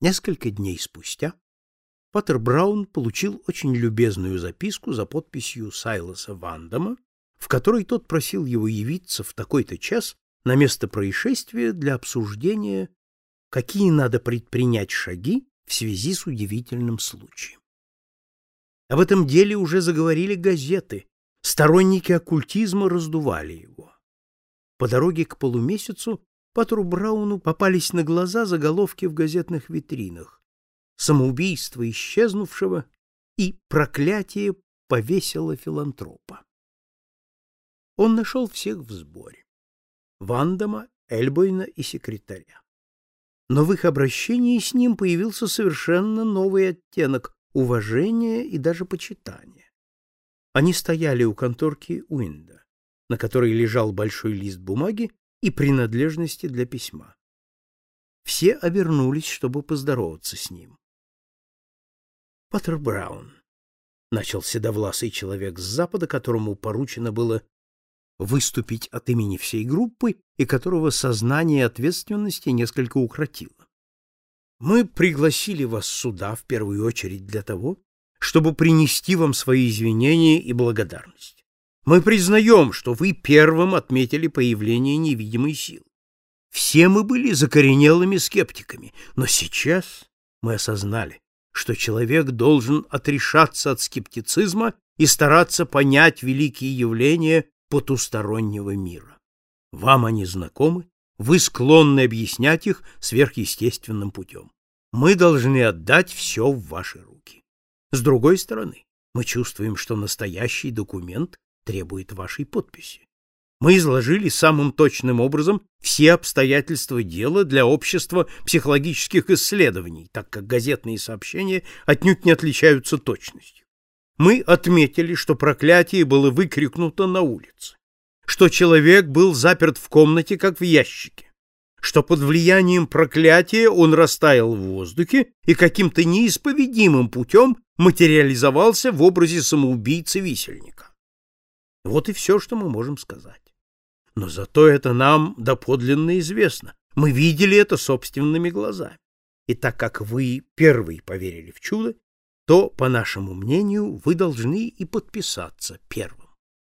Несколько дней спустя Паттер Браун получил очень любезную записку за подписью Сайлоса Вандама, в которой тот просил его явиться в такой-то час на место происшествия для обсуждения, какие надо предпринять шаги в связи с удивительным случаем. Об этом деле уже заговорили газеты, сторонники оккультизма раздували его. По дороге к полумесяцу Патру Брауну попались на глаза заголовки в газетных витринах. Самоубийство исчезнувшего и проклятие повесило филантропа. Он нашел всех в сборе. Вандама, Эльбойна и секретаря. Но в их обращении с ним появился совершенно новый оттенок уважения и даже почитания. Они стояли у конторки Уинда, на которой лежал большой лист бумаги и принадлежности для письма. Все обернулись, чтобы поздороваться с ним. Паттер Браун, начал седовласый человек с запада, которому поручено было выступить от имени всей группы и которого сознание ответственности несколько укротило. Мы пригласили вас сюда в первую очередь для того, чтобы принести вам свои извинения и благодарность. Мы признаем, что вы первым отметили появление невидимой силы. Все мы были закоренелыми скептиками, но сейчас мы осознали, что человек должен отрешаться от скептицизма и стараться понять великие явления потустороннего мира. Вам они знакомы, вы склонны объяснять их сверхъестественным путем. Мы должны отдать все в ваши руки. С другой стороны, мы чувствуем, что настоящий документ требует вашей подписи. Мы изложили самым точным образом все обстоятельства дела для общества психологических исследований, так как газетные сообщения отнюдь не отличаются точностью. Мы отметили, что проклятие было выкрикнуто на улице, что человек был заперт в комнате, как в ящике, что под влиянием проклятия он растаял в воздухе и каким-то неисповедимым путем материализовался в образе самоубийцы-висельника. Вот и все, что мы можем сказать. Но зато это нам доподлинно известно. Мы видели это собственными глазами. И так как вы первый поверили в чудо, то, по нашему мнению, вы должны и подписаться первым.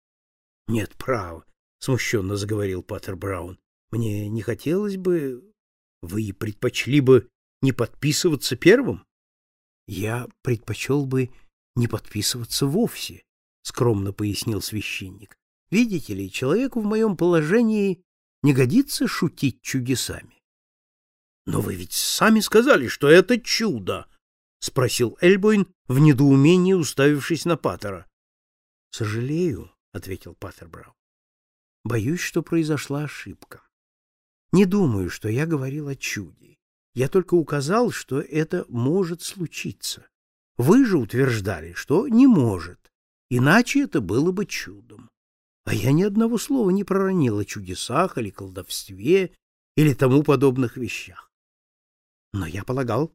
— Нет, права, — смущенно заговорил Паттер Браун. — Мне не хотелось бы... Вы предпочли бы не подписываться первым? — Я предпочел бы не подписываться вовсе, скромно пояснил священник. Видите ли, человеку в моем положении не годится шутить чудесами. Но вы ведь сами сказали, что это чудо, спросил Эльбойн в недоумении, уставившись на Паттера. Сожалею, ответил Паттер Браун. Боюсь, что произошла ошибка. Не думаю, что я говорил о чуде. Я только указал, что это может случиться. Вы же утверждали, что не может. Иначе это было бы чудом. А я ни одного слова не проронил о чудесах или колдовстве или тому подобных вещах. Но я полагал,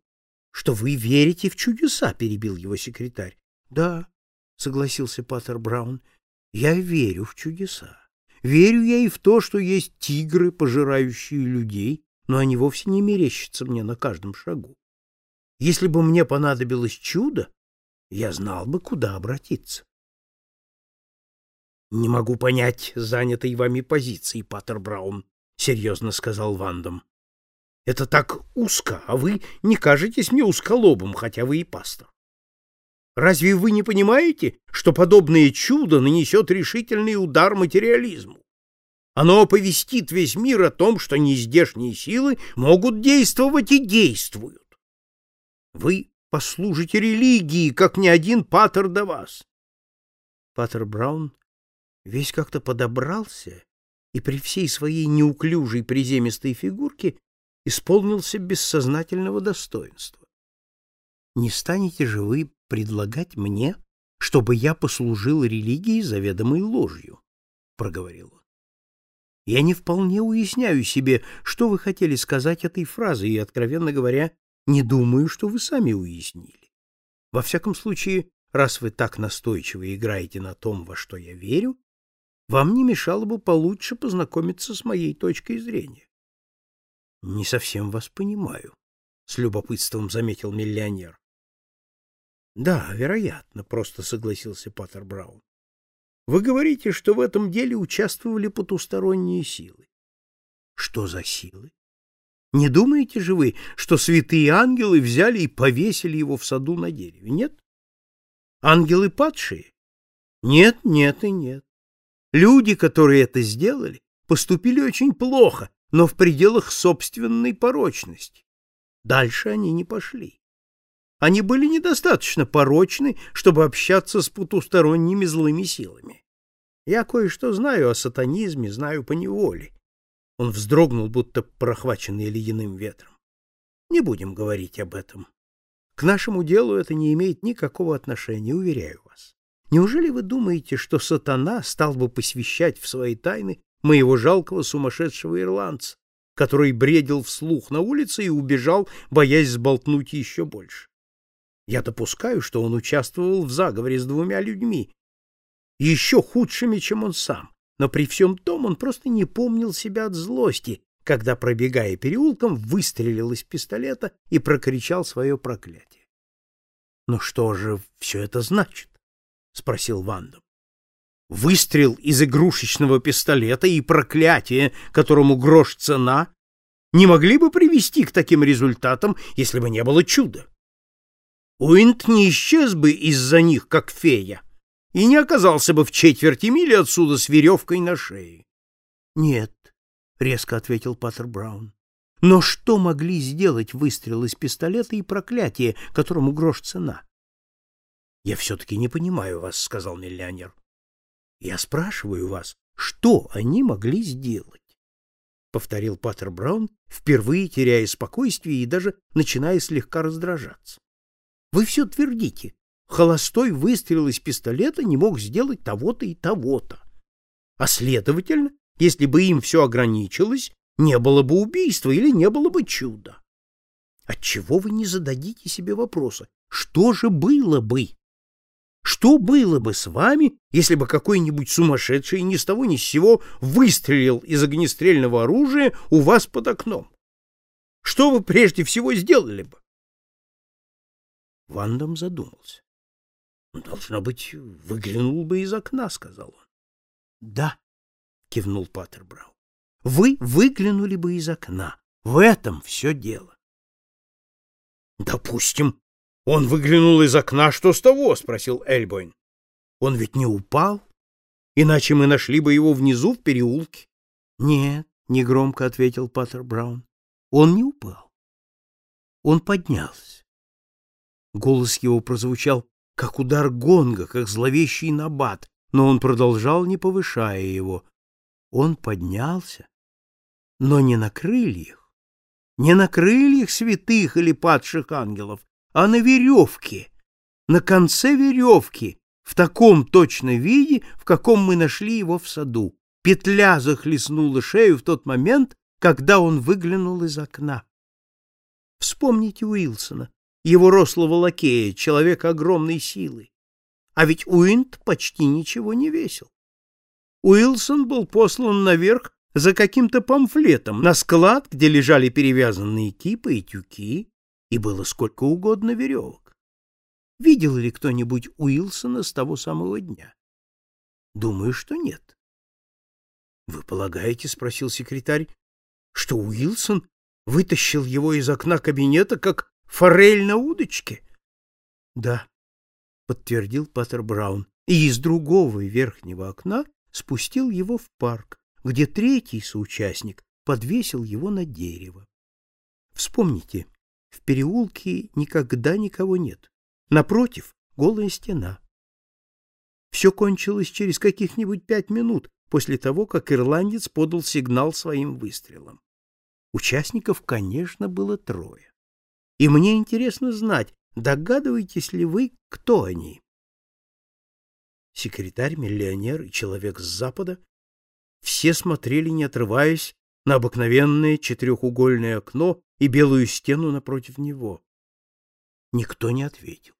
что вы верите в чудеса, перебил его секретарь. Да, согласился Паттер Браун. Я верю в чудеса. Верю я и в то, что есть тигры, пожирающие людей, но они вовсе не мерещатся мне на каждом шагу. Если бы мне понадобилось чудо, я знал бы, куда обратиться. Не могу понять занятой вами позиции, Паттер Браун, серьезно сказал Вандом. Это так узко, а вы не кажетесь мне узколобым, хотя вы и пастор. Разве вы не понимаете, что подобное чудо нанесет решительный удар материализму? Оно оповестит весь мир о том, что нездешние силы могут действовать и действуют. Вы послужите религии, как ни один патер до вас. Патер Браун весь как-то подобрался и при всей своей неуклюжей приземистой фигурке исполнился бессознательного достоинства. Не станете же вы предлагать мне, чтобы я послужил религии заведомой ложью, проговорил он. Я не вполне уясняю себе, что вы хотели сказать этой фразой, и, откровенно говоря, не думаю, что вы сами уяснили. Во всяком случае, раз вы так настойчиво играете на том, во что я верю, вам не мешало бы получше познакомиться с моей точкой зрения. Не совсем вас понимаю, с любопытством заметил миллионер. Да, вероятно, просто согласился Паттер Браун. Вы говорите, что в этом деле участвовали потусторонние силы. Что за силы? Не думаете же вы, что святые ангелы взяли и повесили его в саду на дереве? Нет? Ангелы падшие? Нет, нет и нет. Люди, которые это сделали, поступили очень плохо, но в пределах собственной порочности. Дальше они не пошли. Они были недостаточно порочны, чтобы общаться с потусторонними злыми силами. Я кое-что знаю о сатанизме, знаю по неволе. Он вздрогнул, будто прохваченный ледяным ветром. Не будем говорить об этом. К нашему делу это не имеет никакого отношения, уверяю вас. Неужели вы думаете, что сатана стал бы посвящать в свои тайны моего жалкого сумасшедшего ирландца, который бредил вслух на улице и убежал, боясь сболтнуть еще больше? Я допускаю, что он участвовал в заговоре с двумя людьми, еще худшими, чем он сам, но при всем том он просто не помнил себя от злости, когда, пробегая переулком, выстрелил из пистолета и прокричал свое проклятие. — Но что же все это значит? — спросил Вандом. — Выстрел из игрушечного пистолета и проклятие, которому грош цена, не могли бы привести к таким результатам, если бы не было чуда. Уинт не исчез бы из-за них, как фея, и не оказался бы в четверти мили отсюда с веревкой на шее. — Нет, — резко ответил Паттер Браун. — Но что могли сделать выстрел из пистолета и проклятие, которому грош цена? — Я все-таки не понимаю вас, — сказал миллионер. — Я спрашиваю вас, что они могли сделать? — повторил Паттер Браун, впервые теряя спокойствие и даже начиная слегка раздражаться. Вы все твердите. Холостой выстрел из пистолета не мог сделать того-то и того-то. А следовательно, если бы им все ограничилось, не было бы убийства или не было бы чуда. Отчего вы не зададите себе вопроса, что же было бы? Что было бы с вами, если бы какой-нибудь сумасшедший ни с того ни с сего выстрелил из огнестрельного оружия у вас под окном? Что вы прежде всего сделали бы? Вандом задумался. Должно быть, выглянул бы из окна, сказал он. Да, кивнул Паттер Брау. Вы выглянули бы из окна. В этом все дело. Допустим, он выглянул из окна, что с того? спросил Эльбойн. Он ведь не упал, иначе мы нашли бы его внизу в переулке. Нет, негромко ответил Паттер Браун. Он не упал. Он поднялся. Голос его прозвучал, как удар гонга, как зловещий набат, но он продолжал, не повышая его. Он поднялся, но не на крыльях, не на крыльях святых или падших ангелов, а на веревке, на конце веревки, в таком точно виде, в каком мы нашли его в саду. Петля захлестнула шею в тот момент, когда он выглянул из окна. Вспомните Уилсона, его рослого лакея, человека огромной силы. А ведь Уинт почти ничего не весил. Уилсон был послан наверх за каким-то памфлетом на склад, где лежали перевязанные кипы и тюки, и было сколько угодно веревок. Видел ли кто-нибудь Уилсона с того самого дня? Думаю, что нет. — Вы полагаете, — спросил секретарь, — что Уилсон вытащил его из окна кабинета, как Форель на удочке? — Да, — подтвердил Паттер Браун, и из другого верхнего окна спустил его в парк, где третий соучастник подвесил его на дерево. Вспомните, в переулке никогда никого нет. Напротив — голая стена. Все кончилось через каких-нибудь пять минут после того, как ирландец подал сигнал своим выстрелом. Участников, конечно, было трое. И мне интересно знать, догадываетесь ли вы, кто они? Секретарь, миллионер и человек с Запада все смотрели, не отрываясь, на обыкновенное четырехугольное окно и белую стену напротив него. Никто не ответил.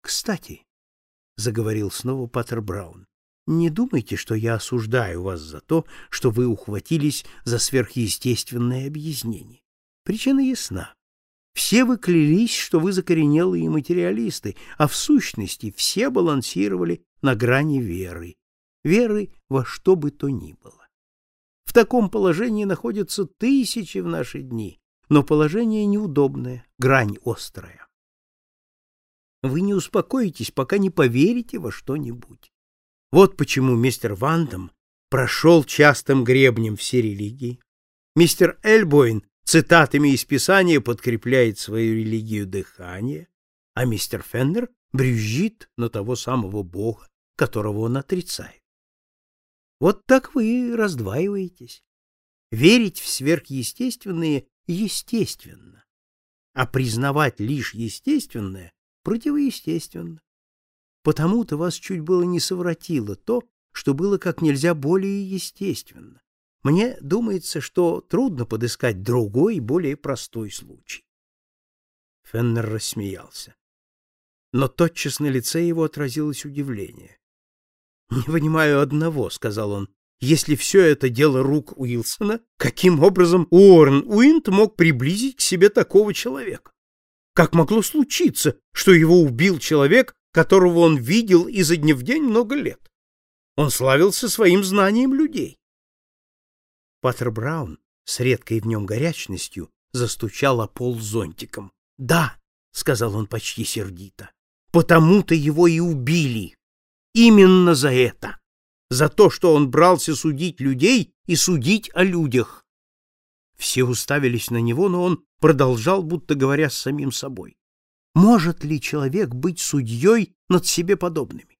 «Кстати», — заговорил снова Паттер Браун, — «не думайте, что я осуждаю вас за то, что вы ухватились за сверхъестественное объяснение. Причина ясна. Все вы клялись, что вы закоренелые материалисты, а в сущности все балансировали на грани веры. Веры во что бы то ни было. В таком положении находятся тысячи в наши дни, но положение неудобное, грань острая. Вы не успокоитесь, пока не поверите во что-нибудь. Вот почему мистер Вандам прошел частым гребнем все религии. Мистер Эльбоин цитатами из Писания подкрепляет свою религию дыхания, а мистер Феннер брюзжит на того самого Бога, которого он отрицает. Вот так вы и раздваиваетесь. Верить в сверхъестественное естественно, а признавать лишь естественное противоестественно. Потому-то вас чуть было не совратило то, что было как нельзя более естественно. Мне думается, что трудно подыскать другой, более простой случай. Феннер рассмеялся. Но тотчас на лице его отразилось удивление. «Не понимаю одного», — сказал он. «Если все это дело рук Уилсона, каким образом Уоррен Уинт мог приблизить к себе такого человека? Как могло случиться, что его убил человек, которого он видел изо дня в день много лет? Он славился своим знанием людей. Паттер Браун с редкой в нем горячностью застучал о пол зонтиком. «Да», — сказал он почти сердито, — «потому-то его и убили. Именно за это. За то, что он брался судить людей и судить о людях». Все уставились на него, но он продолжал, будто говоря с самим собой. Может ли человек быть судьей над себе подобными?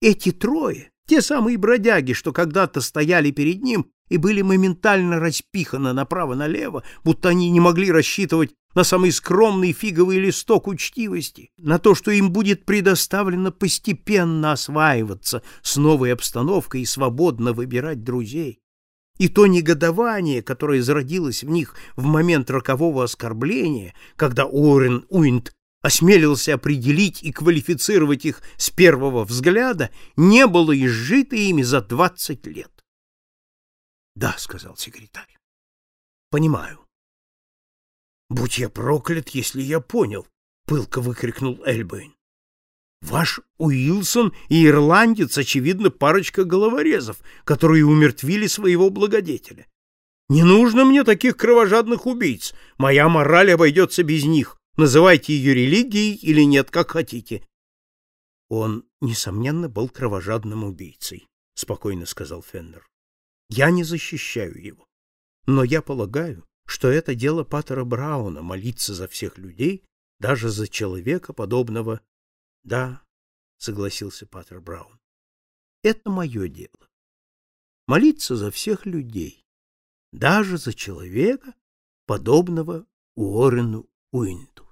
Эти трое, те самые бродяги, что когда-то стояли перед ним и были моментально распиханы направо-налево, будто они не могли рассчитывать на самый скромный фиговый листок учтивости, на то, что им будет предоставлено постепенно осваиваться с новой обстановкой и свободно выбирать друзей и то негодование, которое зародилось в них в момент рокового оскорбления, когда Уоррен Уинт осмелился определить и квалифицировать их с первого взгляда, не было изжито ими за двадцать лет. «Да», — сказал секретарь, — «понимаю». «Будь я проклят, если я понял», — пылко выкрикнул Эльбейн. Ваш Уилсон и ирландец, очевидно, парочка головорезов, которые умертвили своего благодетеля. Не нужно мне таких кровожадных убийц. Моя мораль обойдется без них. Называйте ее религией или нет, как хотите. Он, несомненно, был кровожадным убийцей, спокойно сказал Феннер. Я не защищаю его. Но я полагаю, что это дело Паттера Брауна молиться за всех людей, даже за человека, подобного — Да, — согласился Паттер Браун. — Это мое дело. Молиться за всех людей, даже за человека, подобного Уоррену Уинту.